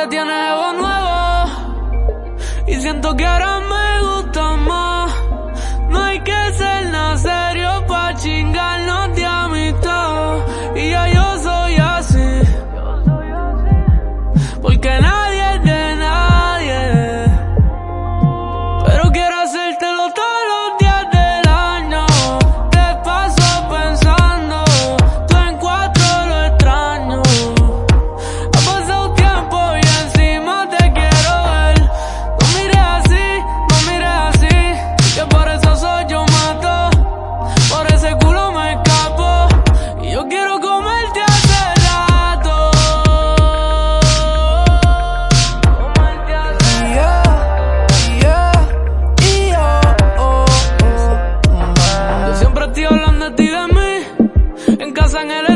que tienes algo nuevo. Y siento que ahora hablan de ti de mí. En casa en el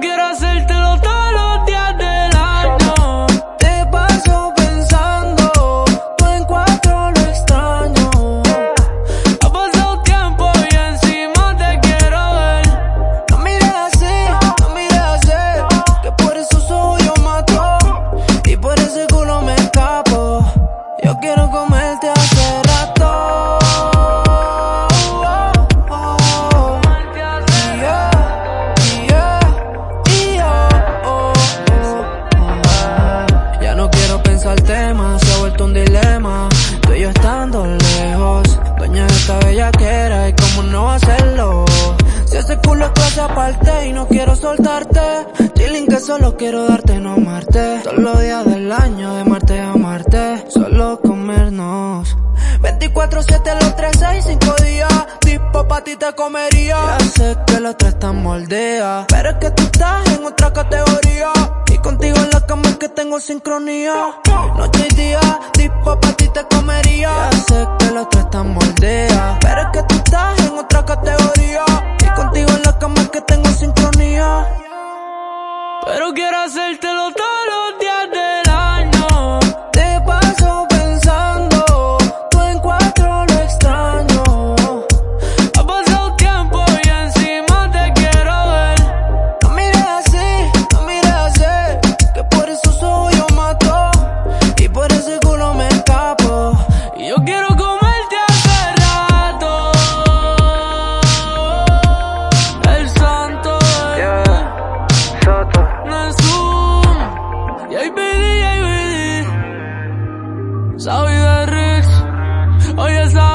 quiero hacerte la clase aparte y no quiero soltarte. Chilling que solo quiero darte, no amarte. Todos los días del año, de Marte a Marte, solo comernos. 24-7 los 3, 6, 5 días. Tipo pa' ti te comería. Ya sé que los tres están moldea. Pero es que tú estás en otra categoría. Y contigo en la cama es que tengo sincronía. Noche y día, tipo pa' ti te comería. Ya sé que los tres están moldea. Pero es que tú estás Oh yes, I